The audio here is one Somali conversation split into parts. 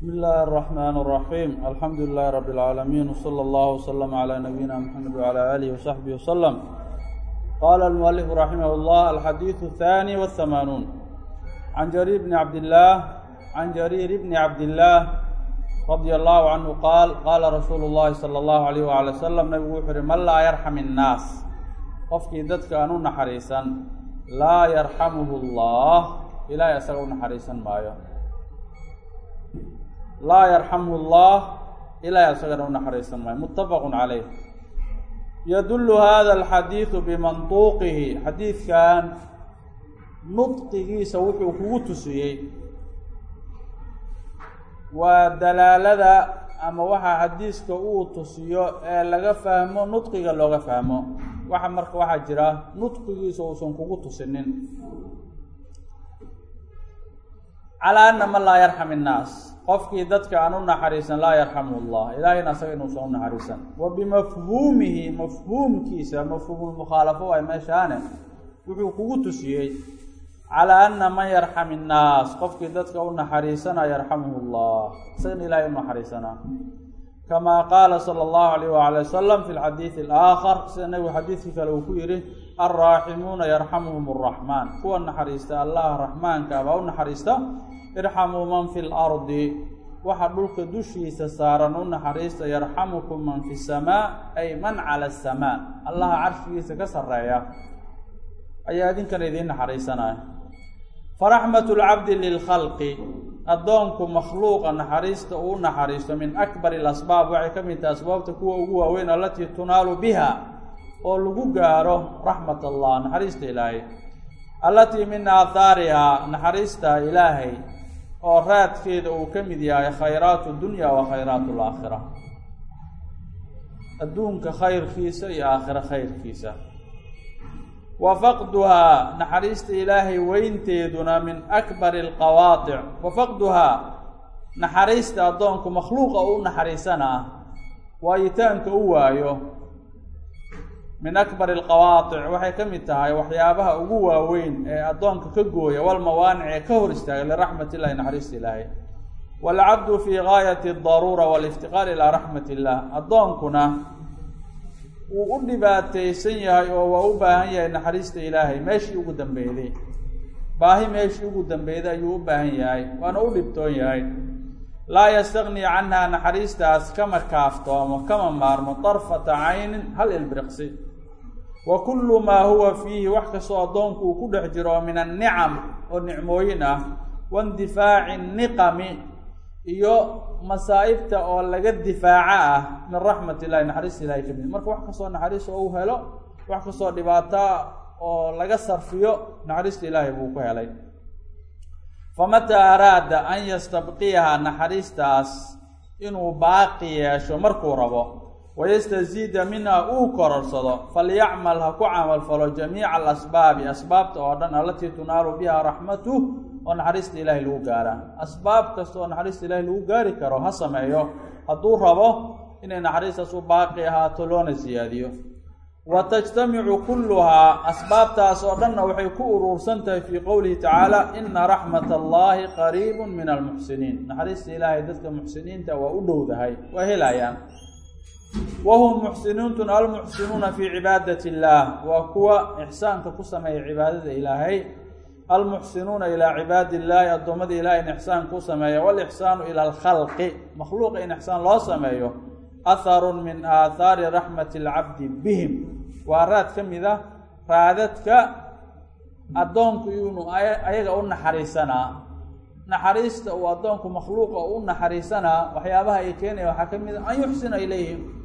بسم الله الرحمن الرحيم الحمد لله رب العالمين وصلى الله وسلم على نبينا محمد وعلى آله وصحبه وسلم قال المؤلف رحمه الله الحديث الثاني والثمانون عن جرير بن عبد الله عن جرير بن عبد الله رضي الله عنه قال قال رسول الله صلى الله عليه وعلى وسلم نبgu wuxuu uhi man laa yarxam الnaas qofkii dadka aan u naxariisan laa yarxamuhu اllah ilaahay asaga u naxariisan maayo laa yarxamhu اllah ilaahay asagana u naxariisan maayo. Mutafaq calayh. Yadulu hada alxadiidu bimantuuqihi. Xadiidkan nudqigiisa wuxuu kugu tusiyey. Waa dalaalada ama waxa xadiiska uu tusiyo ee laga fahmo nudqiga looga fahmo. Waxa marka waxaa jira nudqigiisa uusan kugu tusinin. Calaa ana man laa yarxam innaas qofkii dadka aan u naxariisan laa yarxamhu llah ilaahayna asaga inuusan u naxariisan. Wa bimafhuumihi mafhuumkiisa mafhuumulmukhaalafo waay meeshaane wuxuu kugu tusiyey calaa ana man yarxam innaas qofkii dadka u naxariisana yarxamhu llah isagana ilahay u naxariisanaa kamaa qaala sala allahu alayh waala wasalam fi lxadiidi alaakhar sida nabigu xadiidkii kale uu ku yihi alraaximuuna yarxamuhum araxmaan kuwa naxariista allaha raxmaanka baa u naxariista irxamuu man fi lardi waxa dhulka dushiisa saaran u naxariista yarxamukum man fi samaa ay man cala asamaa allaha carshigiisa ka sarreeya. Ayaa idinkana idiin naxariisanaya. Faraxmatu lcabdi lilkhalqi addoonku makhluuqa naxariista uu naxariisto min akbari alasbaab waxay ka mid tahay asbaabta kuwa ugu waaweyn alatii tunaalu biha oo lagu gaaro raxmat allah naxariista ilaahay. Allatii min aathaarihaa naxariista ilaahay oo raadkeeda uu ka mid yahay khayraatu dunya wa khayraat alaakhira adduunka khayrkiisa iyo aakhiro khayrkiisa. Wa faqduhaa naxariista ilaahay weynteeduna min akbari alqawaadic wa faqduhaa naxariista addoonku makhluuqa u naxariisanaa waayitaanka u waayo min akbari alqawaadic waxay ka mid tahay waxyaabaha ugu waaweyn ee addoonka ka gooya walmawaanic ee ka hor istaaga liraxmat illahi naxariista ilaahay. Waalcabdu fii gaayati adaruura waliftiqaar ilaa raxmat illah addoonkuna wuu u dhibaataysan yahay oo waa u baahan yahay naxariista ilaahay. Meeshii ugu dambeyday baahi meeshii ugu dambeyday ayuu u baahan yahay. Waana u dhibtoon yahay. Laa yastagni canhaa naxariistaas kama kaaftoomo kama maarmo darfata caynin hal ilbiriqsi wa kullu maa huwa fiihi wax kastoo addoonku uu ku dhex jiro min annicam oo nicmooyin ah waindifaaci niqami iyo masaa'ibta oo laga difaaco ah min raxmat illahi naxariista ilahay ka marka wax kastoo naxariis oo u helo wax kastoo dhibaato oo laga sarfiyo naxariista ilaahay buu ku helay. Famataa araada an yastabqiyaha naxariistaas inuu baaqi yeesho markuu rabo wayastaziida minha uu kororsado falyacmal ha ku camalfalo jamiica alasbaabi asbaabta oo dhan alatii tunaalu biha raxmatu oo naxariista ilaahay lagu gaaraa asbaab kasta oo naxariista ilaahay lagu gaari karo ha sameeyo. hadduu rabo inay naxariistaas u baaqi ahaato loona siyaadiyo wa tajtamicu kulluhaa asbaabtaas oo dhanna waxay ku uruursan tahay fii qowlihi tacaala ina raxmat allahi qariibun min almuxsiniin naxariista ilaahay dadka muxsiniinta waa u dhowdahay waa helayaan wahum muxsiniintun almuxsinuuna fii cibaadati illaah waa kuwa ixsaanka ku sameeya cibaadada ilaahay almuxsinuuna ilaa cibaadi illaahi addoommada ilahay in ixsaan ku sameeya walixsaanu ila alkhalqi makhluuqa in ixsaan loo sameeyo atharun min aathaari raxmati alcabdi bihim waa raad ka mid a raadadka addoonku inuu ayaga u naxariisanaa naxariista uu addoonku makhluuqa u naxariisanaa waxyaabaha ay keenaya waxaa ka a an yuxsina ilayhim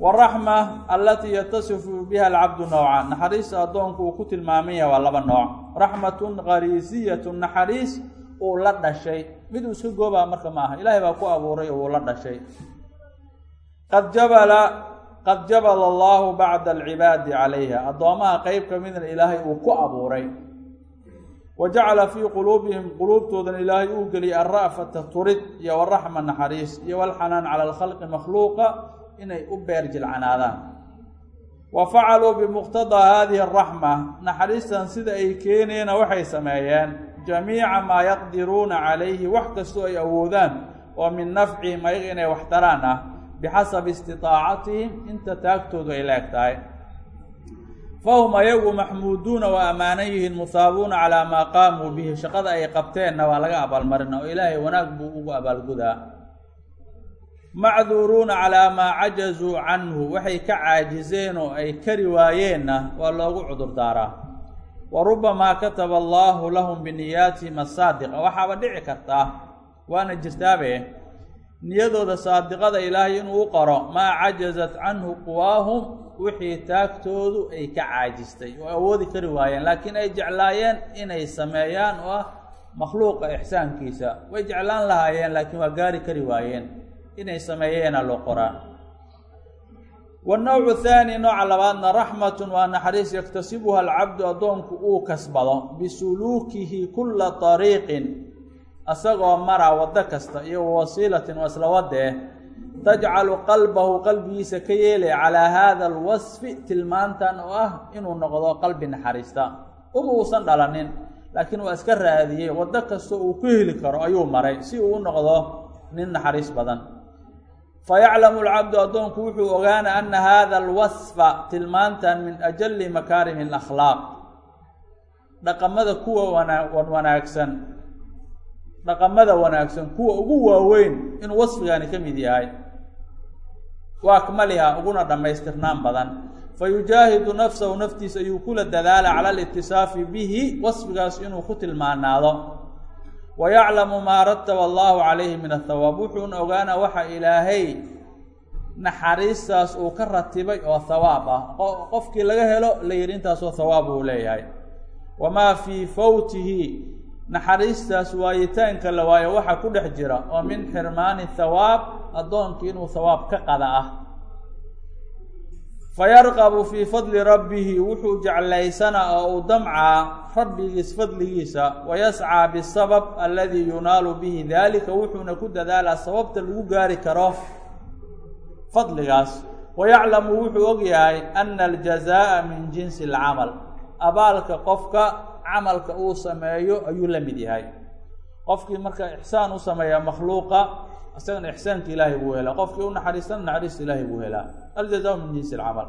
waraxma alatii yatasifu biha alcabdu noocan naxariista addoonku uu ku tilmaaman yahay waa laba nooc. Raxmatun qariisiyatun naxariis uu la dhashay. Mid uu iska goobaa marka ma aha. Ilaahay baa ku abuuray uu la dhashay. Qad jabala qad jabala allahu bacda alcibaadi calayha addoomaha qeyb ka midna ilaahay uu ku abuuray. Wa jacala fii quluubihim quluubtoodan ilaahay uu geliyay alra'fata turid iyo waraxma naxariis iyo walxanaan cala alkhalqi makhluuqa inay u beer jilcanaadaan wa facaluu bimuqtadaa haadihi araxma naxariistan sida ay keeneena waxay sameeyeen jamiica maa yaqdiruuna calayhi wax kastoo ay awoodaan oo min nafcihim ayaga inay wax taraan ah bixasabi istiطaacatihim inta taagtoodu ay la eg tahay. Fahum ayagu maxmuuduuna waa ammaanan yihiin musaabuuna calaa maa qaamuu bihi shaqada ay qabteenna waa laga abaalmarina oo ilaahay wanaag buu ugu abaalgudaa macduuruuna calaa maa cajazuu canhu waxay ka caajizeen oo ay kari waayeenna waa loogu cudur daaraa. Wa rubamaa kataba allaahu lahum biniyaatihim asaadiqa waxaaba dhici kartaa waana jirtaabe niyadooda saadiqada ilaahay inuu u qoro maa cajazat canhu quwaahum wixii taagtoodu ay ka caajistay oo awoodi kari waayeen laakiin ay jeclaayeen inay sameeyaan oo ah makhluuqa ixsaankiisa. Way jeclaan lahaayeen laakiin waa gaari kari waayeen inay sameeyeena loo qoraa wannowcu thaani nooca labaadna raxmatun waa naxariis yaktasibuha alcabdu addoonku uu kasbado bisuluukihi kulla طariiqin asagoo mara waddo kasta iyo wasiilatin waa isla wadee tajcalu qalbahu qalbigiisa ka yeelay calaa haada alwasfi tilmaantan oo ah inuu noqdo qalbi naxariista. Uma uusan dhalanin laakiin waa iska raadiyey waddo kasta uu ku heli karo ayuu maray si uu u noqdo nin naxariis badan fayaclamu alcabdu addoonku wuxuu ogaana ana hada alwasfa tilmaantan min ajali makaarimi alakhlaaq dhaqamada kuwa wana wanaagsan dhaqamada wanaagsan kuwa ugu waaweyn inuu wasfigaani ka mid yahay wa akmaliha uguna dhammaystirnaan badan fayujaahidu nafsahu naftiisa ayuu kula dadaala cala alitisaafi bihi wasfigaas inuu ku tilmaanaado wa yaclamu maa rataba allahu calayhi min athawaab wuxuuna ogaana waxa ilaahay naxariistaas uu ka ratibay oo thawaab ah qofkii laga helo la yidhi intaasoo thawaab uu leeyahay wamaa fii fawtihi naxariistaas waayitaanka la waayo waxaa ku dhex jira oo min xirmaani thawaab addoonkii inuu thawaab ka qada ah fayarqabu fii fadli rabbihi wuxuu jeclaysana oo uu damcaa rabbigiis fadligiisa wayascaa bisabab aladii yunaalu bihi dalika wuxuuna ku dadaalaa sababta lagu gaari karo fadligaas. Wayaclamu wuxuu og yahay ana aljazaa'a min jinsi alcamal abaalka qofka camalka uu sameeyo ayuu la mid yahay. Qofkii marka ixsaan u sameeya makhluuqa isagana ixsaanka ilaahay buu helaa. Qofkii u naxariistana naxariista ilaahay buu helaa. Aljazaau min jinsi alcamal.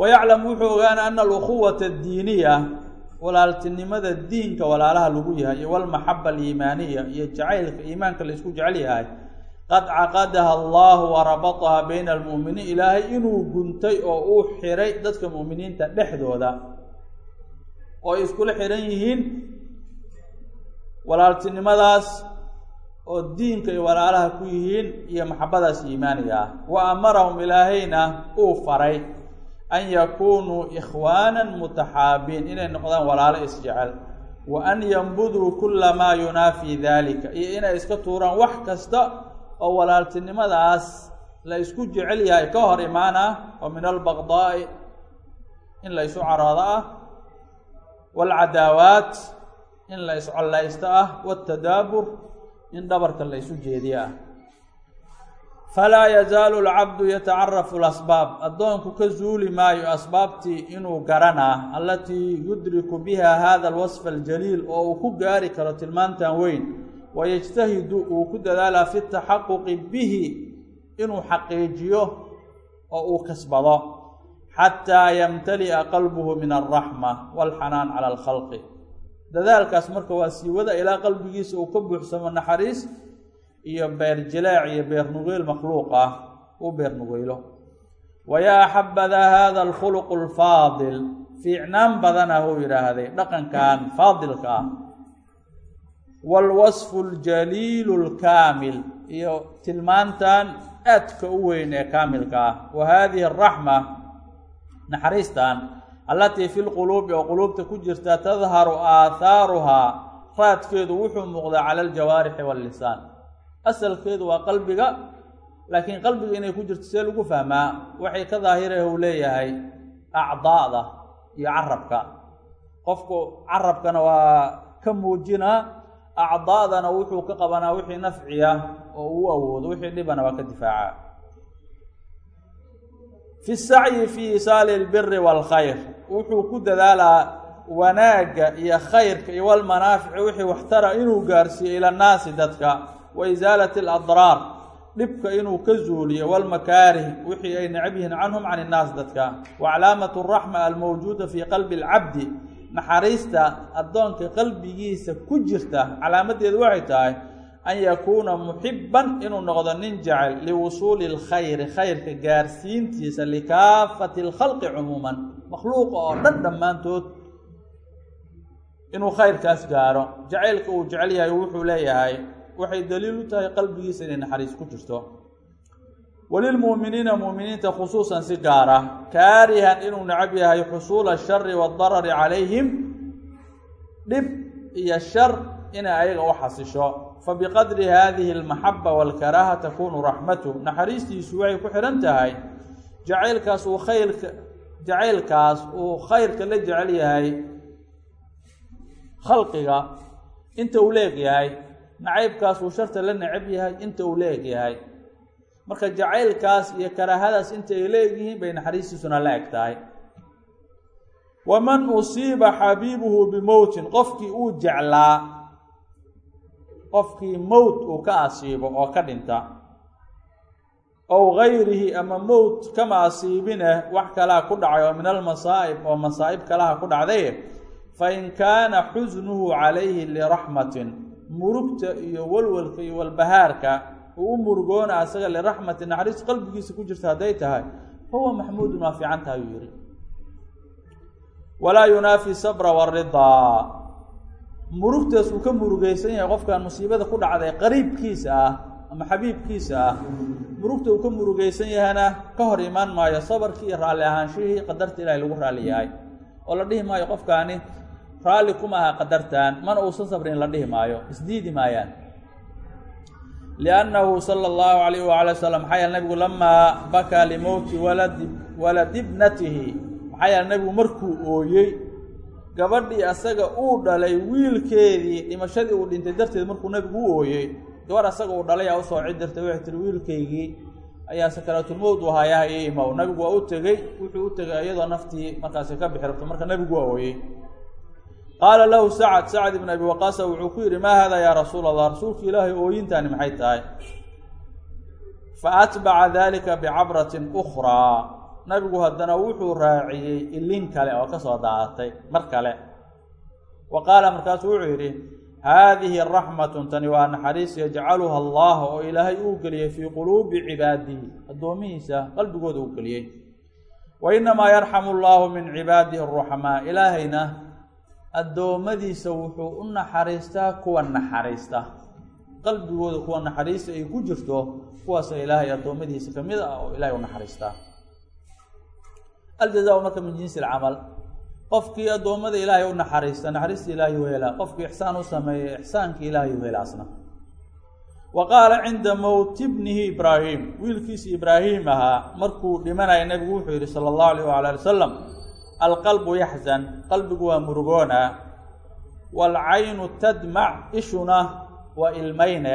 Wayaclamu wuxuu ogaana ana alukhuwata addiiniya walaaltinimada diinka walaalaha lagu yahay iyo walmaxaba aliimaaniya iyo jacaylka iimaanka la isku jecel yahay qad caqadaha allahu warabataha bayna almu'miniin. Ilaahay inuu guntay oo uu xiray dadka mu'miniinta dhexdooda oo ay iskula xihan yihiin walaaltinimadaas oo diinka ay walaalaha ku yihiin iyo maxabadaas iimaaniga ah. Wa amarahum ilaahayna uu faray an yakunuu ikhwaanan mutaxaabiin inay noqdaan walaalo isjecel wa an yambuduu kula maa yunaafii dalika iyo inay iska tuuraan wax kasta oo walaaltinimadaas la isku jecel yahay. Ka hor imaan ah oo min albaqdaa'i in la isu caroodo ah. Waalcadaawaat in la iscollaysto ah. Waatadaabur in dhabarka la jeediyo ah. Falaa yazaalu alcabdu yatacarafu lasbaab addoonku ka zuuli maayo asbaabtii inuu garanaa allatii yudriku biha hada alwasfa aljaliil oo uu ku gaari karo tilmaantan weyn. Wayajtahidu uu ku dadaalaa fi taxaquqi bihi inuu xaqiijiyo oo uu kasbado. Xataa yamtali'a qalbuhu min alraxma walxanaan cala alkhalqi dadaalkaas marka waa siiwada ilaa qalbigiisa uu ka buuxsamo naxariis iyo beer jilaac iyo beer nugeyl makhluuq ah uu beer nugeylo wayaa xabada hada alkhuluqu alfaadil fiicnaan badana huu yidhaahday dhaqankan faadilka ah. Waalwasfu aljaliilu alkaamil iyo tilmaantan aadka u weyn ee kaamilka ah. Wa hadihi araxma naxariistan allatii fi lquluubi oo quluubta ku jirta tadharu aathaaruhaa raadkeedu wuxuu muuqdaa cala aljawaarixi wallisaan. Asalkeedu waa qalbiga laakiin qalbiga inay ku jirto see lagu fahmaa waxay ka daahirah uu leeyahay acdaada iyo carabka qofku carabkana waa ka muujinaa acdaadana wuxuu ka qabanaa wixii nafciya oo uu awoodo wixii dhibana waa ka difaaca fi sacyi fi isaali lbiri waalkhayr wuxuu ku dadaalaa wanaagga iyo khayrka iyo walmanaafici wixii waxtara inuu gaarsiiyo ila annaasi dadka. Wa isaalati aladraar dhibka inuu ka zuuliyo walmakaarih wixii ay necab yihiin canhum can innaas dadka. Wa calaamatu raxma almawjuuda fii qalbi alcabdi naxariista addoonka qalbigiisa ku jirta. Calaamadeedu waxay tahay an yakuuna muxiban inuu noqdo nin jecel liwusuuli lkhayri khayrka gaarsiintiisa likaafati lkhalqi cumuuman. Makhluuqa oo dhan dhammaantood inuu khayrkaas gaaro. Jacaylka uu jecel yahay wuxuu leeyahay waxay daliil u tahay qalbigiisa inay naxariis ku jirto. Walilmu'miniina mu'miniinta khusuusan si gaar ah kaarihan inuu necab yahay xusuula ashari waadarari calayhim dhib iyo shar inay ayaga u xasisho fabiqadri hadihi almaxaba walkaraaha takunu raxmatu. Naxariistiisu waxay ku xidhan tahay jacaylkaas uu khayrka jacaylkaas uu khayrka la jecel yahay khalqiga inta uu leeg yahay. Nacaybkaas uu sharta la necab yahay inta uu leeg yahay. Marka jacaylkaas iyo karaahadaas inta ay leegyihiin bay naxariistiisuna la eg tahay. Waman usiiba xabiibuhu bimowtin qofkii uu jeclaa qofkii mowt uu ka asiibo oo ka dhinta. Ow gayrihi ama mowt kama asiibine wax kalaa ku dhacay oo min almasaa'ib oo masaa'ib kalaha ku dhacday fain kaana xusnuhu calayhi liraxmatin murugta iyo walwalka iyo walbahaarka uu u murugoona asaga liraxmati naxariis qalbigiisa ku jirta hadday tahay fahuwa maxmuudun waa fiican tahay uu yihi walaa yunaafi sabra waridaa murugtaas uu ka murugaysan yahay qofkan musiibada ku dhacday qariibkiisa ah ama xabiibkiisa ah murugta uu ka murugaysan yahana ka hor imaan maayo sabarkii iyo raalli ahaanshihii qadarta ilahay lagu raalli yahay. Oo la dhihi maayo qofkaani raalli kuma aha qadartan mana uusan sabrin la dhihi maayo isdiidi maayaan. Liannahu sala allahu alayh waala wasalam maxaa yeele nabigu lamaa bakaa limowti waladi waladi bnatihi maxaa yeele nabigu markuu ooyey gabadhii asaga uu dhalay wiilkeedii dhimashadii uu dhintay darteed markuu nabigu u ooyey gabadh asaga uu dhalay aa u soo cid dirtay waxay tiri wiilkaygii ayaa sakaraatulmowd u hayaha io imow nabigu waa u tegey wuxuu u tegay iyadoo naftii markaasi ka bixi rabto marka nabigu waa ooyey. Qaala lahu sacad sacd ibn abi waqaasa wuxuu ku yidhi maa hada yaa rasuula allah rasuulka ilaahay ooyintaani maxay tahay? Fa atbaca dalika bicabratin ukhraa nabigu haddana wuxuu raaciyey ilin kale oo ka soo daadatay mar kale. Wa qaala markaasu wuxuu yidhi haadihi raxmatun tani waa naxariis yajcaluha allah oo ilaahay uu geliyey fii quluubi cibaadihi. Addoomihiisa qalbigooda uu geliyey. Wa inamaa yarxamu allahu min cibaadihi aruxamaa ilaahayna addoommadiisa wuxuu u naxariistaa kuwa naxariista. Qalbigooda kuwa naxariista ay ku jirto kuwaasa ilaahay addoommadiisa ka mid ah oo ilahay u naxariistaa aljaza marka min jinsi alcamal. Qofkii addoommada ilaahay u naxariista naxariista ilaahay u helaa. Qofkii ixsaan u sameeya ixsaankii ilaahay u hela asna. Wa qaala cinda mowti bnihi ibraahim. Wiilkiisi ibraahim ahaa markuu dhimanaya nebigu wuxuu yihi sala allahu alayh waala ali wasalam alqalbu yaxzan qalbigu waa murugoona waalcaynu tadmac ishuna waa ilmayne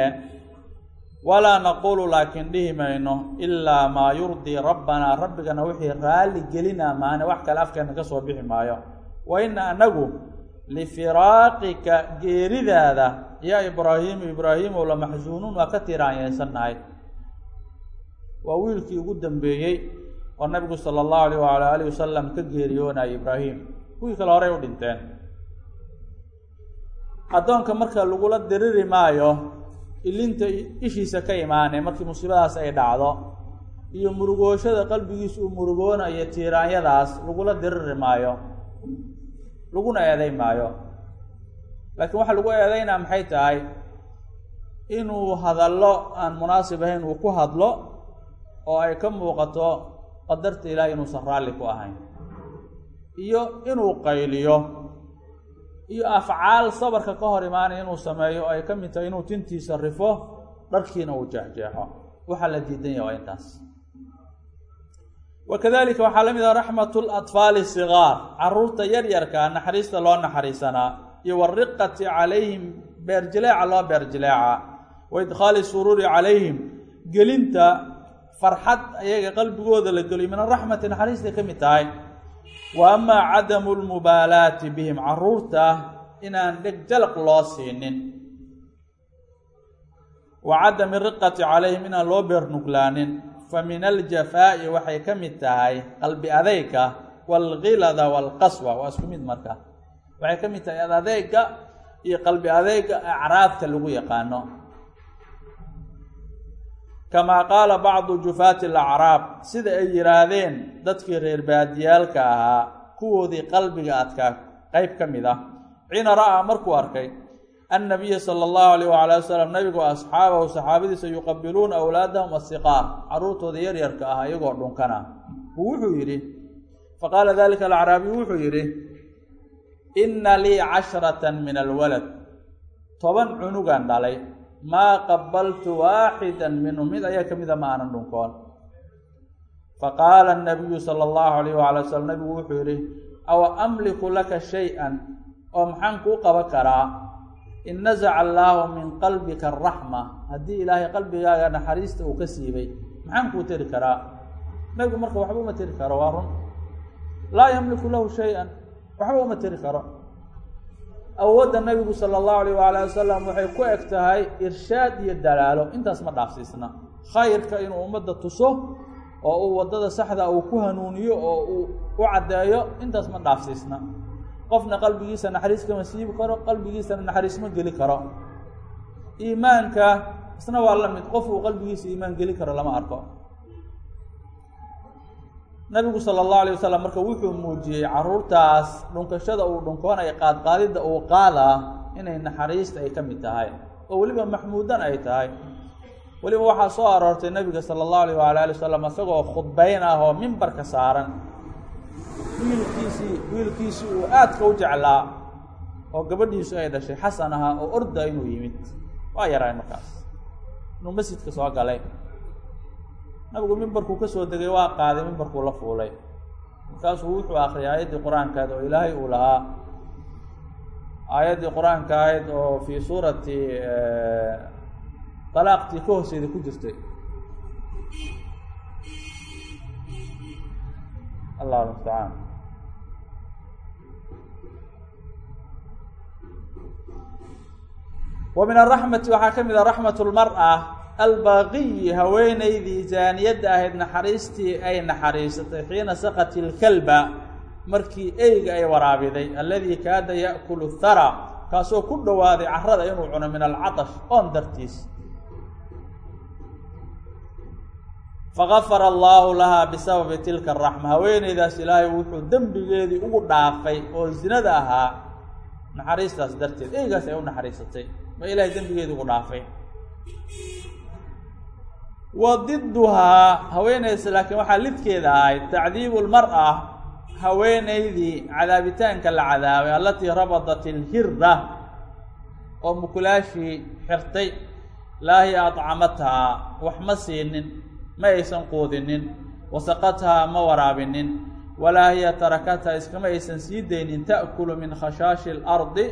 walaa naqulu laakiin dhihi mayno ilaa maa yurdii rabbanaa rabbigana wixii raalli gelinaa maane wax kale afkeena ka soo bixi maayo. Wa ina anagu lifiraaqika geeridaada yaa ibraahiimu ibraahiimow la maxsuunuun waa ka tiiraanyeysannahay waa wiilkii ugu dambeeyey oo nabigu sala allahu alayh waala alih wasalam ka geeriyoonaya ibraahim kuwii kale horey u dhinteen. Addoonka marka lagula diriri maayo ilinta ishiisa ka imaanay markii musiibadaas ay dhacdo iyo murugooshada qalbigiisa uu murugoonayo tiiraanyadaas lagula diriri maayo laguna eeday maayo. Laakiin waxaa lagu eedaynaa maxay tahay? Inuu hadallo aan munaasib ahayn uu ku hadlo oo ay ka muuqato qadarta ilaahay inuusan raalli ku ahayn iyo inuu qayliyo iyo afcaal sabarka ka hor imaanaya inuu sameeyo ay ka mid tahay inuu tintiisa rifo dharkiina uu jeexjeexo waxaa la diidan yaha waa intaas. Wa waxaa la mid ah raxmat latfaali sigaar carruurta yaryarka naxariista loo naxariisanaa iyo wariqati calayhim beerjileeca loo beerjileeca wa idkhaali suruuri calayhim gelinta farxad ayaga qalbigooda la geliyo min araxmati naxariistay ka mid tahay wa amaa cadamu lmubaalaati bihim carruurta inaan dheg jalaq loo siinin. Wa cadami riqati calayhim inaan loo beernuglaanin fa min aljafaa'i waxay ka mid tahay qalbi adeyga waalgilada waalqaswa waa isku mid marka. Waxay ka mid tahay adeyga iyo qalbi adeyga acraabta lagu yaqaano kamaa qaala bacdu jufaati alacraab sida ay yidhaahdeen dadkii reer baadiyaalka ahaa kuwoodii qalbiga adkaa qeyb ka mid ah xiina ra'aa markuu arkay annabiya sala allahu alayh wala ali wasalam nabigu asxaabahu saxaabadiisa yuqabiluuna awlaadahum asiqaar carruurtooda yaryarka ah iyagoo dhunkana uu wuxuu yidhi faqaala dalika alacraabiyu wuxuu yidhi inna lii cashratan min alwalad toban cunugan dhalay maa qabaltu waaxidan minhum mid ayaa ka mida ma aanan dhunkoon faqaala anabiyu sala allahu alayh waala wasalam nabigu wuxuu yidhi awa amliku laka shay-an? Oo maxaan kuu qaban karaa? In nasaca allaahu min qalbika araxma haddii ilaahay qalbigaaga naxariista uu ka siibay maxaan kuu teri karaa? Nabigu marka waxba uma teri karo waa run. Laa yamliku lahu shay-an. Waxba uma teri karo awoodda nabigu sala allahu alayh waala wasalam waxay ku eg tahay irshaad iyo dalaalo. Intaas ma dhaafsiisna. Khayrka inuu ummadda tuso oo uu waddada saxda uu ku hanuuniyo oo uu u caddeeyo intaas ma dhaafsiisna. Qofna qalbigiisa naxariis kama siibi karo qalbigiisana naxariis ma geli karo. Iimaanka isna waa la mid. Qof uu qalbigiisa iimaan geli karo lama arko nabigu sala allahu alayh wasalam marka wuxuu muujiyey caruurtaas dhunkashada uu dhunkoonaya qaadqaadidda uu qaadaa inay naxariista ay ka mid tahay oo weliba maxmuudan ay tahay. Weliba waxaa soo aroortay nabiga sala allahu alayh waala ali wasalam isagoo khudbayn ah oo mimbarka saaran. Wiilkiisii wiilkiisii uu aadka u jeclaa oo gabadhiisu ay dhashay xasan ahaa oo orda inuu yimid. Waa yaraay markaas. Inuu masjidka soo galay nabigu mimbarkuu ka soo degay waa qaaday mimbarkuu la fuulay. Markaasuu wuxuu akriyay aayaddii qur'aankaad oo ilaahay uu lahaa. Aayaddii qur'aanka ahayd oo fii suurati dalaaqtii ka hooseeda ku jirtay. Allah mustacaan wa min araxmati waxaa ka mid a raxmat lmar-a albaaqiyi haweenaydii zaaniyadda ahayd naxariistii ay naxariisatay xiina saqat ilkalba markii eyga ay waraabiday alladii kaada ya'kulu thara kaasoo ku dhowaaday carada inuu cuno min alcatash oon dartiis. Fagafara allaahu lahaa bisababi tilka araxma haweeneydaas ilaahay wuxuu dembigeedii ugu dhaafay oo zinada ahaa naxariistaas darteed. Eygaas ay u naxariisatay ma ilahay dembigeedii ugu dhaafay wa diduhaa haweeneydaas laakiin waxaa lidkeeda ahayd tacdiibu lmar-a haweeneydii cadaabitaanka la cadaabay allatii rabadat ilhirda oo mukulaashii xirtay laa hiya adcamathaa wax ma siinin ma aysan quudinin wasaqathaa ma waraabinin walaa hiya tarakathaa iskama aysan sii daynin ta'kulu min khashaashi اlardi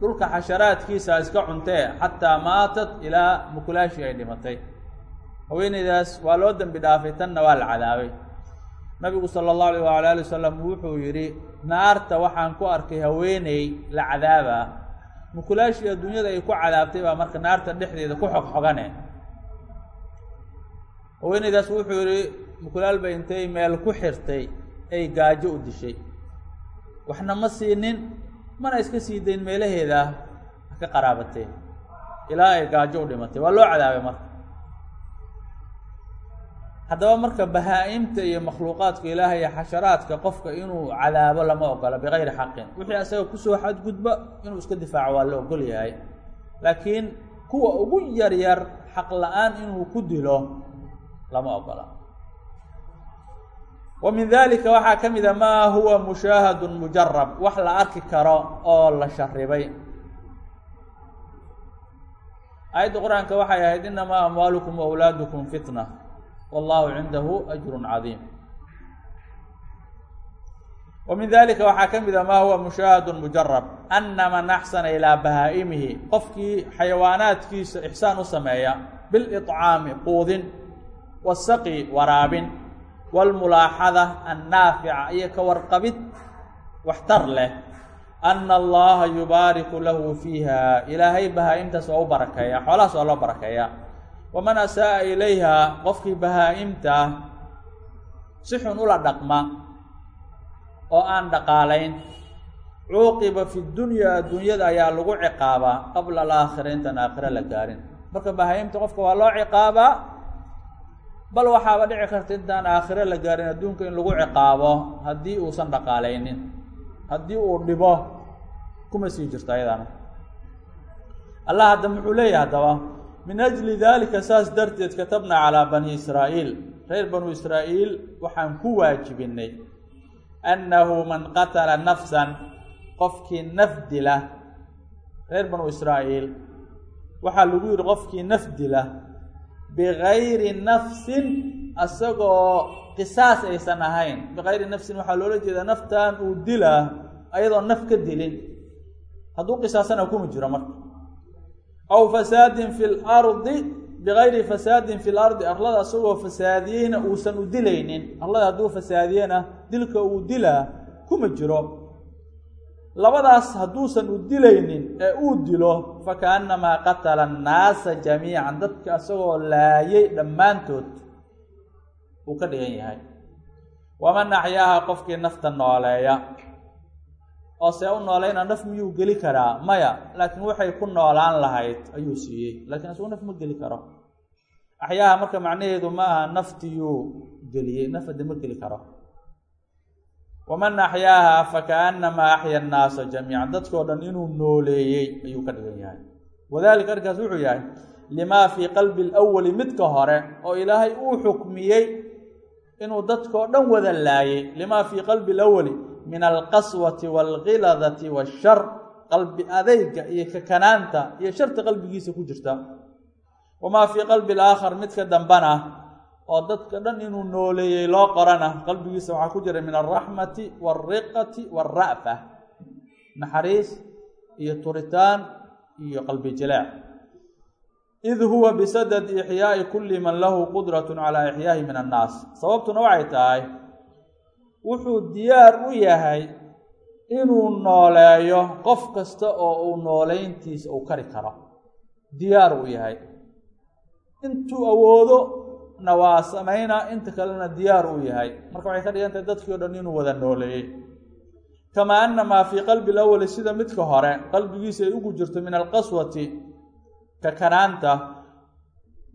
dhulka xasharaadkiisa iska cuntee xataa maatat ilaa mukulaashii ay dhimatay haweeneydaas waa loo dembi dhaafay tanna waa la cadaabay. Nabigu sala allahu alayh waala ali wasalam wuxuu yidhi naarta waxaan ku arkay haweeney la cadaabaa mukulaashii adduunyada ay ku cadaabtay baa marka naarta dhexdeeda ku xogxogane. Haweeneydaas wuxuu yidhi mukulaalba intay meel ku xirtay ay gaajo u dishay. Waxna ma siinin mana iska sii dayn meelaheeda ka qaraabatee ilaa ay gaajo u dhimatay. Waa loo cadaabay marka haddaba marka bahaa-imta iyo makhluuqaadka ilaahay iyo xasharaadka qofka inuu cadaabo lama ogola bikayri xaqin. Wixii asaga ku soo xadgudba inuu iska difaaco waa la ogol yahay. Laakiin kuwa ugu yar yar xaq la'aan inuu ku dilo lama ogola. Wa min dalika waxaa ka mid a maa huwa mushaahadun mujarab wax la arki karo oo la sharibay aayadda qur'aanka waxay ahayd inamaa amwaalukum waawlaadukum fitna wallahu cindahu ajrun cadiim wa min dalika waxaa ka mid a maa huwa mushaahadun mujarab ana man axsana ilaa bahaa-imihi qofkii xayawaanaadkiisa ixsaan u sameeya bilطcaami quudin wasaqi waraabin waalmulaaxada annaafica iyo ka warqabid waxtar leh ana allaha yubaariku lahu fiiha ilaahay bahaa-imtaas u barakeeya xoolahaas waa loo barakeeya waman asaa-a ilayha qofkii bahaa-imta si xun ula dhaqma oo aan dhaqaalayn. Cuuqiba fi dunyaa adduunyada ayaa lagu ciqaabaa qabla alaakhira intaan aakhiro la gaarin. Marka bahaa-imta qofka waa loo ciqaabaa bal waxaaba dhici karta intaan aakhiro la gaarin adduunka in lagu ciqaabo haddii uusan dhaqaalaynin haddii uu dhibo kuma sii jirto ayadana. Allah hadda muxuu leeyahay haddaba min ajli daalika saas darteed katabnaa calaa bani israa'iil. Reer banu israa'iil waxaan ku waajibinay annahu man qatala nafsan qofkii naf dila reer banu israa'iil waxaa lagu yidhi qofkii naf dila bigayri nafsin asagoo qisaas aysan ahayn. Bikayri nafsin waxaa loola jeedaa naftan uu dilaa ayadoo naf ka dilin. Hadduu qisaasana kuma jiro marka aw fasaadin fi lardi bigayri fasaadin fi lardi arlada asagoo fasaadiyeyna uusan u dilaynin arlada hadduu fasaadiyena dilka uu dilaa kuma jiro labadaas hadduusan u dilaynin ee uu dilo fakaannamaa qatala annaasa jamiican dadka asagoo laayay dhammaantood uu ka dhigan yahay waman axyaaha qofkii nafta nooleeya oo see u noolayna naf miyuu geli karaa? Maya laakiin waxay ku noolaan lahayd. Ayuu siiyey. Laakiin isagu naf ma geli karo. Axyaaha marka macnaheedu ma aha naftiyuu geliyey. Naf hadde ma geli karo. Waman axyaaha fakaannamaa axya annaasa jamiican. Dadkoo dhan inuu nooleeyey ayuu ka dhigan yahay. Wadalika arkaas wuxuu yahay limaa fii qalbi alawali midka hore oo ilaahay uu xukmiyey inuu dadkoo dhan wada laayay. Limaa fii qalbi alawali min alqaswati waalkiladati waashar qalbi adeyga iyo kakanaanta iyo sharta qalbigiisa ku jirta. Wamaa fii qalbi alaakhar midka dambana oo dadka dhan inuu nooleeyey loo qorana qalbigiisa waxaa ku jira min alraxmati waalriqati waalra'fa naxariis iyo turitaan iyo qalbi jilaac. Id huwa bisadad ixyaa'i kulli man lahu qudratun calaa ixyaahi min annaas. Sababtuna waxay tahay wuxuu diyaar u yahay inuu nooleeyo qof kasta oo uu nooleyntiisa uu kari karo. Diyaar uu yahay. Intuu awoodo na waa samaynaa inta kalena diyaar uu yahay. Marka waxay ka dhigan tahay dadkii o dhan inuu wada nooleeyey. Kamaa annamaa fii qalbi lawali sida midka hore qalbigiisa ay ugu jirto min alqaswati kakanaanta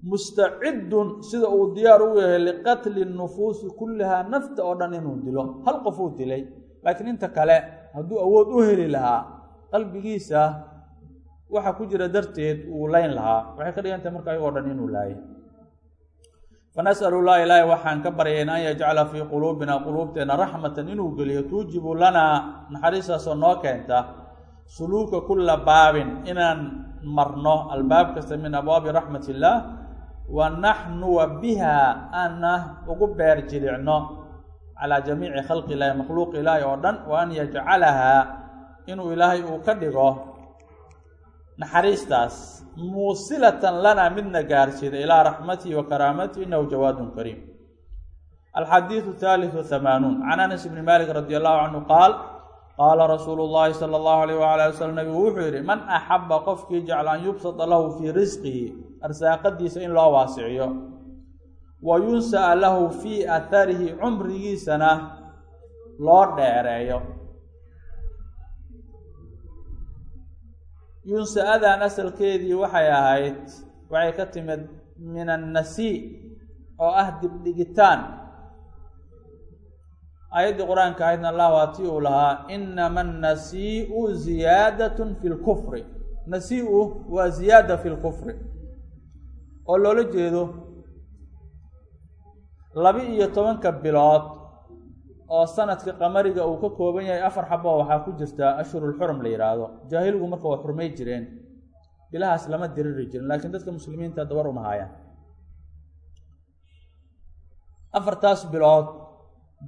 mustaciddun sida uu diyaar u yahay liqatli nufuusi kullihaa nafta oo dhan inuu dilo. Hal qof uu dilay laakiin inta kale hadduu awood u heli lahaa qalbigiisa waxa ku jira darteed uu layn lahaa. Waxay ka dhigan tahay marka ayagoo dhan inuu laayay fanas'alu llah ilaahi waxaan ka baryayn an yajcala fii quluubina quluubteena raxmatan inuu geliyo tuujibu lanaa naxariistaasoo noo keenta suluuka kulla baabin inaan marno albaab kasta min abwaabi raxmat illaah wa naxnuwa biha aana ugu beer jilicno calaa jamiici khalqi illaahi makhluuq ilaahi oo dhan wa an yajcalahaa inuu ilaahay uu ka dhigo naxariistaas. Muusilatan lana midna gaarsiida ilaa raxmatihi wa karaamatihi inahu jawaadun kariim. Alxadiidu haaliثu hamaanuun can anas bni malik radi allahu canhu qaal qaala rasuulu llahi sala allahu alayh waala ali wasalam nabigu wuxuu yidhi man axaba qofkii jecla an yubsada lahu fii risqihi arsaaqadiisa in loo waasiciyo wa yunsa'a lahu fii atharihi cumrigiisana loo dheereeyo. Yunsa-adan asalkeedii waxay ahayd waxay ka timid min annasii oo ah dibdhigitaan. Aayaddii qur'aanka ahaydna allah waa tii uu lahaa inama annasii'u ziyaadatun fi lkufri nasi-u waa ziyaada fi lkufri oo loola jeedo laba-iyo tobanka bilood oo sanadka qamariga uu ka kooban yahay afar xabo waxaa ku jirta ashhurulxurum la yidhaahdo jaahiligu marka waa xurmay jireen. Bilahaas lama diriri jirin laakiin dadka muslimiinta dabar uma haayaan. Afartaas bilood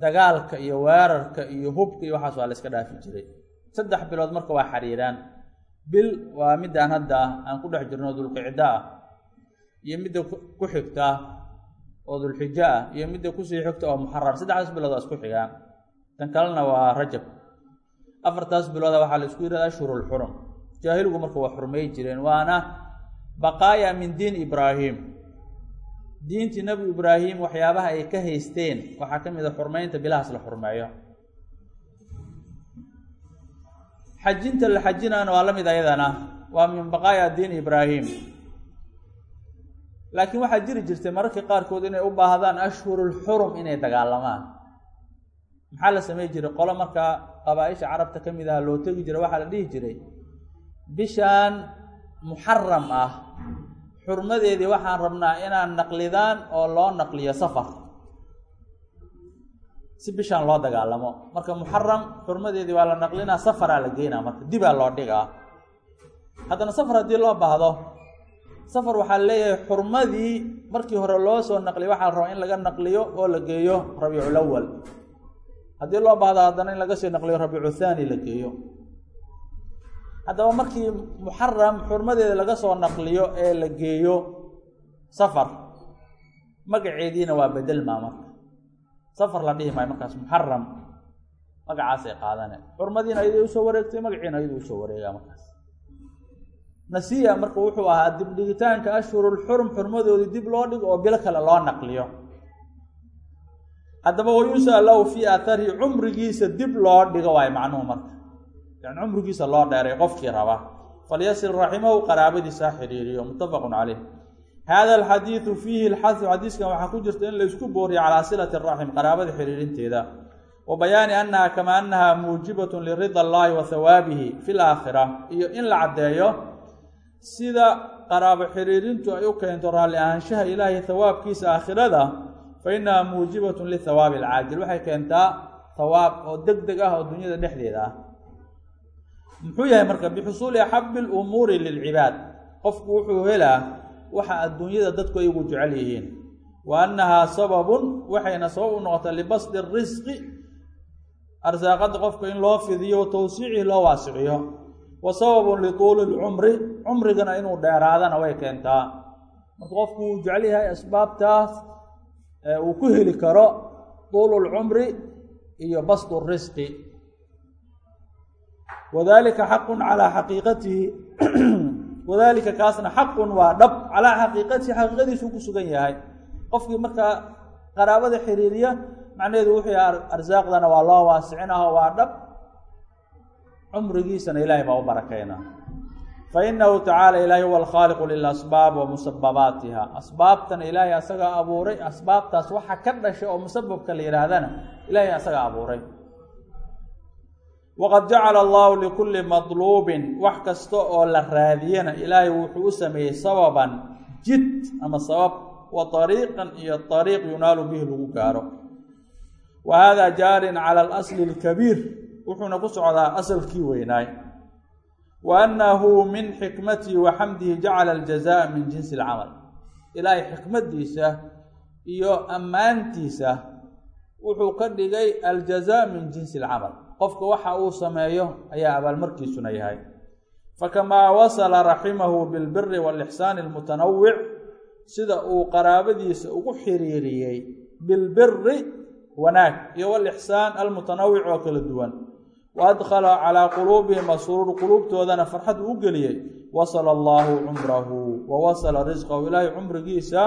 dagaalka iyo weerarka iyo hubka iyo waxaas waa la iska dhaafi jiray. Saddex bilood marka waa xariiraan. Bil waa middaan hadda aan ku dhex jirno dulqicda ah iyo midda ku xigta oo dulxijo ah iyo midda ku sii xigta oo muxaram saddexdaas bilood waa isku xigaan. Tan kalena waa rajab. Afartaas bilooda waxaa la isku yihahda ashhurulxurum jaahiligu marka waa xurmey jireen waana baqaaya min diin ibraahim. Diintii nebi ibraahim waxyaabaha ay ka haysteen waxaa ka mid a xurmeynta bilahaas la xurmeeyo. Xajinta la xajinaana waa la mid ayadana waa min baqaaya diin ibraahim laakiin waxaa jiri jirtay mararka qaarkood inay u baahdaan ashhurulxurum inay dagaalamaan. Maxaa la samey jiray? Qolo markaa qabaa-isha carabta ka mid aha loo tegi jiray waxaa la dhihi jiray bishaan muxaram ah xurmadeedii waxaan rabnaa inaan naqlidaan oo loo naqliyo safar. Si bishaan loo dagaalamo. Marka muxaram xurmadeedii waa la naqlinaa safaraa la geynaa marka dibaa loo dhigaa. Haddana safar haddii loo baahdo safar waxaa leeyahay xurmadii markii hore loo soo naqliyo waxaa la rabaa in laga naqliyo oo la geeyo rabiiculawal haddii loo baahdo haddana in laga sii naqliyo rabiicu thaani la geeyo. Haddaba markii muxaram xurmadeeda laga soo naqliyo ee la geeyo safar magaceediina waa bedelmaa marka safar la dhihi maayo markaas muxaram magacaasay qaadane. Xurmadiina ayadii u soo wareegtay magaciina ayadii u soo wareegaa markaas nasiya marka wuxuu ahaa dibdhigitaanka ashhurulxurum xurmadoodii dib loo dhigo oo bilo kale loo naqliyo. Haddaba wayusa lahu fii atharihi cumrigiisa dib loo dhigo waayo macnuhu marka. Yani cumrigiisa loo dheeray qofkii raba. Falyasil raximahu qaraabadiisa xiriiriyo muttafaqun caleyh hada alxadiidu fiihi lxadu xadiiskan waxaa ku jirta in laysku booriyo calaa silati raxim qaraabada xiriirinteeda wa bayaani annaha kama annaha muujibatun lirida allahi wa hawaabihi fi laakhira iyo in la caddeeyo sida qaraabo xiriirintu ay u keento raalli ahaanshaha ilaahay hawaabkiisa aakhirada fa innaha muujibatun lihawaabi alcaajil. Waxay keentaa hawaab oo deg deg ah oo dunyada dhexdeeda ah. Muxuu yahay marka bixusuuli axabi lumuuri lilcibaad. Qofku wuxuu helaa waxa adduunyada dadku ay ugu jecel yihiin. Wa annahaa sababun waxayna sabab u noqotay libasdi risqi arsaaqada qofka in loo fidiyo wa tawsiicihi loo waasiciyo wa sababun lituuli lcumri cumrigana inuu dheeraadana way keentaa. Marka qofku wuu jecel yahay asbaabtaas uu ku heli karo tuulu lcumri iyo basdu risqi wadalika xaqun calaa xaqiiqatihi wadalika kaasna xaqun waa dhab calaa xaqiiqatihi xaqiiqadiisuu ku sugan yahay. Qofkii markaa qaraabada xiriiriya macnaheedu wuxuu yahay arsaaqdana waa loo waasicinaho waa dhab cumrigiisana ilaahay baa u barakeyna fa inahu tacaala ilaahi huwa alkhaaliqu lilasbaab wa musababaatiha asbaabtana ilaahay asagaa abuuray asbaabtaas waxa ka dhashay oo musababka la yihaahdana ilaahay asagaa abuuray. Waqad jacala allahu likulli madluubin wax kasta oo la raadiyana ilaahay wuxuu u sameeyey sababan jid ama sabab wa ariiqan iyo ariiq yunaalu bihi lagu gaaro. Wa hada jaarin cala alasli alkabiir wuxuuna ku socdaa asalkii weynaay wa annahu min xikmatihi wa xamdihi jacala aljazaa min jinsi alcamal. Ilaahay xikmadiisa iyo ammaantiisa wuxuu ka dhigay aljazaa min jinsi alcamal. Qofka waxa uu sameeyo ayaa abaalmarkiisuna yahay. Fakamaa wasala raximahu bilbiri waalixsaani almutanawic sida uu qaraabadiisa ugu xiriiriyey bilbiri wanaag iyo walixsaan almutanawic oo kala duwan wa adkhala calaa quluubihim asuruur quluubtoodana farxad uu geliyey wasala allaahu cumrahu wa wasala risqahu ilaahay cumrigiisa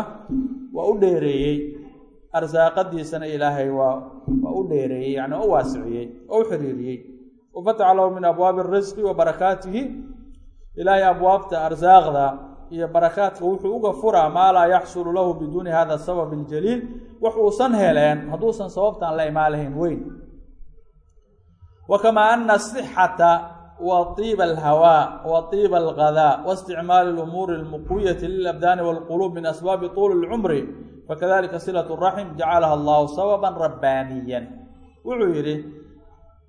waa u dheereeyey arsaaqadiisana ilaahay waa waa u dheereeyey yani u waasiciyey oo u xiriiriyey wafataxa lahu min abwaabi risqi wa barakaatihi ilaahay abwaabta arsaaqda iyo barakaadka wuxuu uga furaa maa laa yaxsulu lahu biduuni hada sabab اljaliil wax uusan heleen hadduusan sababtan la imaan lahayn weyn wakamaa ana asixata wa tiiba alhawaa wa tiiba alghadaa waisticmaali lumuuri almuqwiyati lilabdaani walquluub min asbaabi tuuli lcumri fakadalika silatu raxim jacalaha allahu sababan rabbaaniyan wuxuu yidhi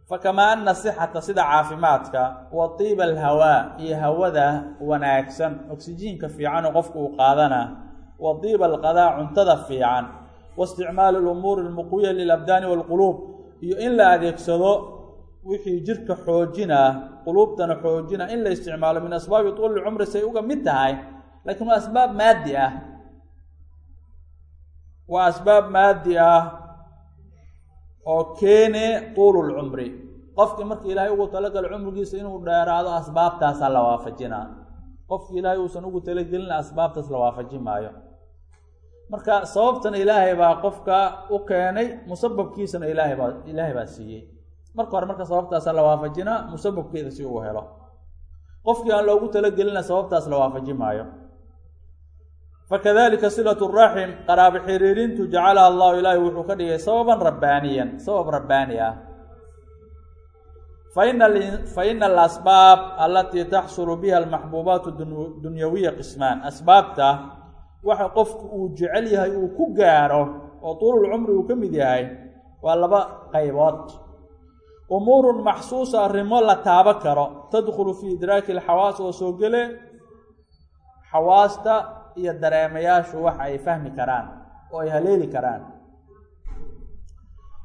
fakamaa ana sixata sida caafimaadka wa tiiba alhawaa iyo hawada wanaagsan oksijiinka fiicanoo qofku uu qaadana wa tiiba alqadaa cuntada fiican waisticmaalu lumuuri almuqwiya lilabdaani walquluub iyo in la adeegsado wixii jirka xoojina quluubtana xoojina in la isticmaalo min asbaabi tuuli cumri say uga mid tahay laakiin waa asbaab maadi ah. Waa asbaab maadi ah oo keene tuulu lcumri qofkii marka ilaahay ugu talagalo cumrigiisa inuu dheeraado asbaabtaasaa la waafajinaa qofki ilaahay uusan ugu talagelin asbaabtaas la waafaji maayo. Marka sababtana ilaahay baa qofka u keenay musababkiisana ilaahay baa ilaahay baa siiyey marka hore marka sababtaasaa la waafajinaa musababkeeda si uu helo. Qofkii aan loogu talagelina sababtaas la waafaji maayo. Fakadalika silatu raxim qaraabo xiriirintu jacalaha allahu ilaahay wuxuu ka dhigay sababan rabbaaniyan sabab rabbaani ah. Faina alasbaab alatii taxsulu biha almaxbuubaat dunyawiya qismaan. Asbaabta waxa qofku uu jecel yahay uu ku gaaro oo tuululcumri uu ka mid yahay waa laba qaybood umuurun maxsuusa arrimo la taabo karo. Tadkhulu fii idraaki alxawaas oo soo gele xawaasta iyo dareemayaashu waxa ay fahmi karaan oo ay haleeli karaan.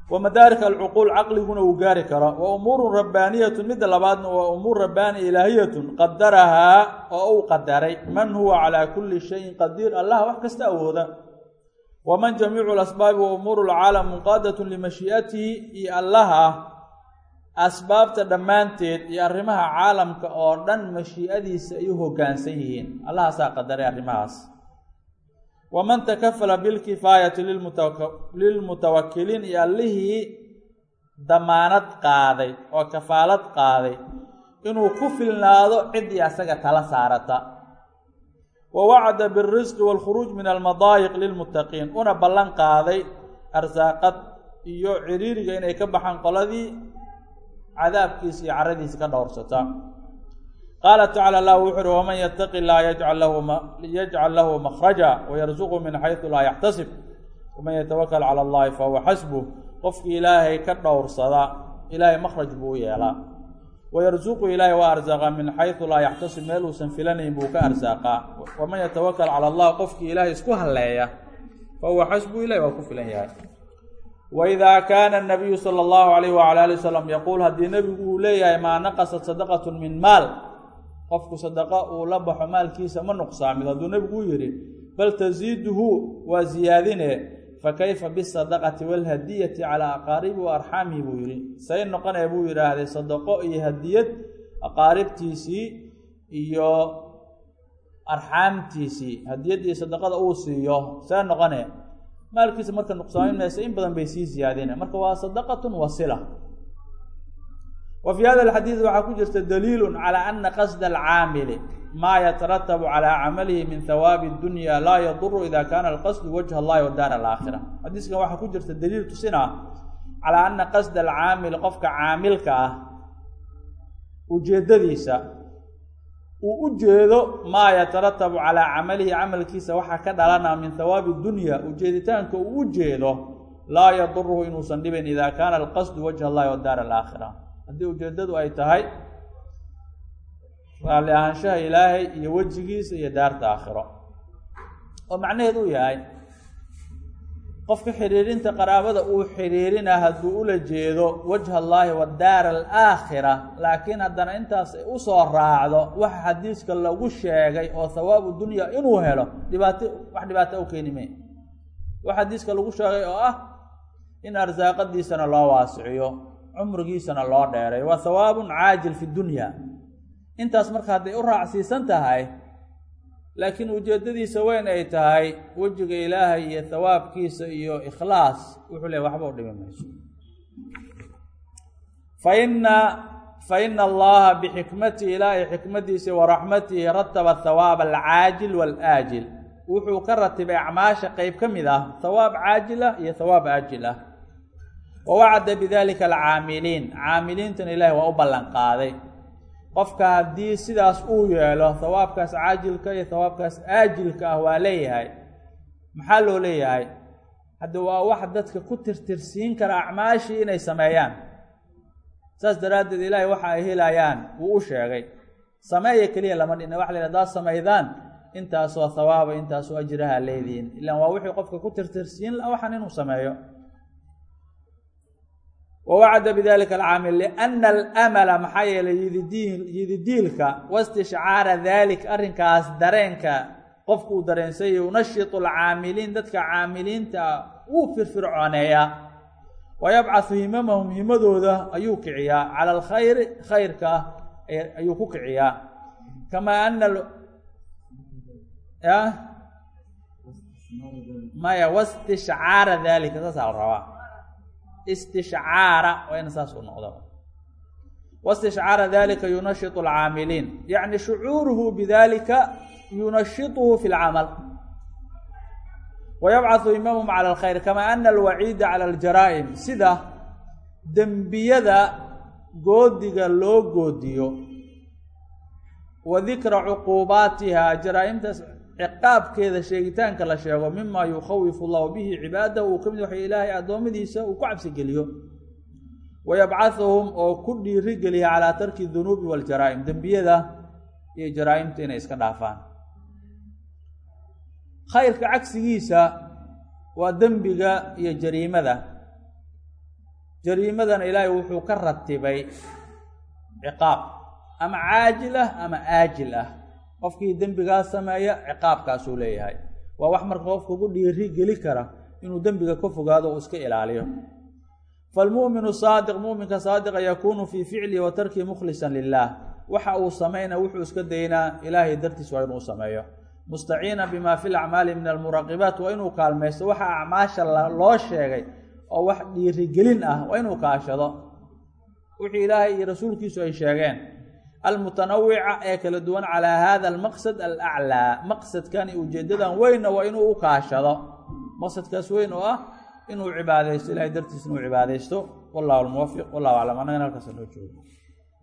Wa madaarik alcuquul caqliguna uu gaari karo. Wa umuurun rabbaaniyatun midda labaadna waa umuur rabbaani ilaahiyatun qadarahaa oo uu qadaray. Man huwa calaa kulli shayin qadiir allah wax kasta awooda. Waman jamiicu lasbaabi wa umuuru lcaalam munqaadatun limashii'atihi iyo allaha asbaabta dhammaanteed iyo arrimaha caalamka oo dhan mashii'adiisa ay u hoggaansan yihiin. Allahaasaa qadaray arrimahaas. Waman takafala bilkifaayati lilmutawakiliin iyo allihii damaanad qaaday oo kafaalad qaaday inuu ku filnaado ciddii asaga tala saarata. Wa wacada biاlrisqi wاlkhuruuj min almadaayiq lilmuttaqiin una ballan qaaday arsaaqad iyo ciriiriga inay ka baxaan qoladii cadaabkiisa iyo caradiisa ka dhowrsata. Qaala tacala allah wuxu uhi waman yataqi llah yajcal lahu makhraja wayarzuqu min xaysu laa yaxtasib waman yatawakal cala allahi fahuwa xasbuh qofkii ilaahay ka dhowrsada ilaahay makhraj buu u yeelaa. Wayarzuqu ilaahay waa arsaaqa min xaysu laa yaxtasib meel uusan filanayn buu ka arsaaqaa waman yatawakal cala allah qofkii ilaahay isku halleeya fahuwa xasbu ilahay waa ku filan yahay waidaa kaana nabiyu sala allahu alayh wala ali wasalam yaquul haddii nebigu uu leeyahay maa naqasat sadaqatu min maal qofku sadaqa uu la baxo maalkiisa ma nuqsaamid hadduu nebigu u yidhi bal tasiiduhu waa ziyaadine fakayfa bisadaqati waalhadiyati calaa aqaaribi wa arxaamihi buu yidhi say noqonee buu yidhaahday sadaqo iyo hadiyad aqaaribtiisii iyo arxaamtiisii hadiyaddii sadaqada uu siiyo see noqone maalkiisa marka nuqsaamin mayse in badan bay sii ziyaadina marka waa sadaqatun wasila. Wa fii hada alxadiid waxaa ku jirta daliilun calaa ana qasda alcaamili maa yataratabu calaa camalihi min hawaabi dunya laa yaduru ida kaana alqasdu wajha allahi wa daar alaakhira. Xadiiskan waxaa ku jirta daliil tusina calaa ana qasda alcaamili qofka caamilka ah ujeedadiisa uu u jeedo maa yataratabu calaa camalihi camalkiisa waxaa ka dhalana min hawaabi dunya ujeeditaanka uu u jeedo laa yaduruhu inuusan dhibayn ida kaana alqasdu wajha allahi wa daar alaakhira haddii ujeedadu ay tahay raalli ahaanshaha ilaahay iyo wejigiisa iyo daarta aakhiro. Oo macnaheedu yahay qofka xiriirinta qaraabada uu xiriirina hadduu ula jeedo wajha allaahi wa daara alaakhira laakiin haddana intaas ay u soo raacdo waxa xadiiska lagu sheegay oo hawaabu dunya inuu helo dhibaato wax dhibaato u keeni may wax xadiiska lagu sheegay oo ah in arsaaqadiisana loo waasiciyo cumrigiisana loo dheeray waa hawaabun caajil fi dunya. Intaas marka hadday u raacsiisan tahay laakiin ujeeddadiisa weyn ay tahay wejiga ilaahay iyo hawaabkiisa iyo ikhlaas wuxuu leey waxba u dhimi mayso. Faina faina allaha bixikmatihi ilaahay xikmadiisa wa raxmatihi rataba hawaab alcaajil waalaajil wuxuu ka ratibay acmaasha qeyb ka mid ah hawaab caajil ah iyo hawaab aajil ah. Wa wacada bidalika alcaamiliin. Caamiliintana ilahay waa u ballan qaaday qofka haddii sidaas uu yeelo hawaabkaas caajilka iyo hawaabkaas aajilka ah waa leeyahay. Maxaa loo leeyahay? Hadda waa wax dadka ku tirtirsiin kara acmaashii inay sameeyaan. Saas daraaddeed ilaahay waxa ay helayaan wuu u sheegay. Sameeya keliya lama dhina waxa la hadaad samaydaan intaasoo hawaaba intaasoo ajraha leedihiin ilaan waa wixii qofka ku tirtirsiin la waxaan inuu sameeyo wawacada bidalika alcaamil liana alamala maxaa yeelay yididiil yididiilka waistishcaara dalik arrinkaas dareenka qofku uu dareensay yunashitu alcaamiliin dadka caamiliinta wuu firfircooneeyaa wayabcahu himamahum himadooda ayuu kiciyaa cala alkhayri khayrka ayuu ku kiciyaa kamaa ana maya wastishcaara dalika saasaa la rabaa istishcaara waa ina saas u noqdo wastishcaara dalika yunashitu alcaamiliin yacni shucuuruhu bidalika yunashituhu fi lcamal wayabcahu imamhum cala alkhayr kamaa ana alwaciida cala aljaraa'im sida dembiyada goodiga loo goodiyo wa dikra cuquubaatiha jaraa-imtaas ciqaabkeeda sheegitaanka la sheego mima yukhawifu llahu bihi cibaadahu uu ka mid waxa ilaahay addoommadiisa uu ku cabsigeliyo wayabcahuhum oo ku dhiirigeliya calaa tarki dunuubi waljaraa'im dembiyada iyo jaraa-imta inay iska dhaafaan. Khayrka cagsigiisa waa dembiga iyo jariimada. Jariimadana ilaahay wuxuu ka ratibay ciqaab ama caajil ah ama aajil ah qofkii dembigaas sameeya ciqaabkaasuu leeyahay. Waa wax marka qofka ugu dhiiri geli kara inuu dembiga ka fogaado uu iska ilaaliyo. Falmu'minu saadiq mu'minka saadiqa yakuunu fii ficlihi wa tarkihi mukhlisan lilah waxa uu samayna wuxuu iska daynaa ilaahay dartiis waa inuu sameeyo. Mustaciina bima fi lacmaali min almuraqibaat waa inuu kaalmaysto waxa acmaasha loo sheegay oo wax dhiirigelin ah waa inuu kaashado. Wixii ilaahay iyo rasuulkiisu ay sheegeen almutanawica ee kala duwan calaa hada almaqsad alaclaa. Maqsadkan iyo ujeedadan weynna waa inuu u kaashado. Maqsadkaas weyn oo ah inuu cibaadaysto ilahay dartiis inuu cibaadaysto. Wallahu almuwafiq wallahu aclam. Annagana halkaasa noo joogo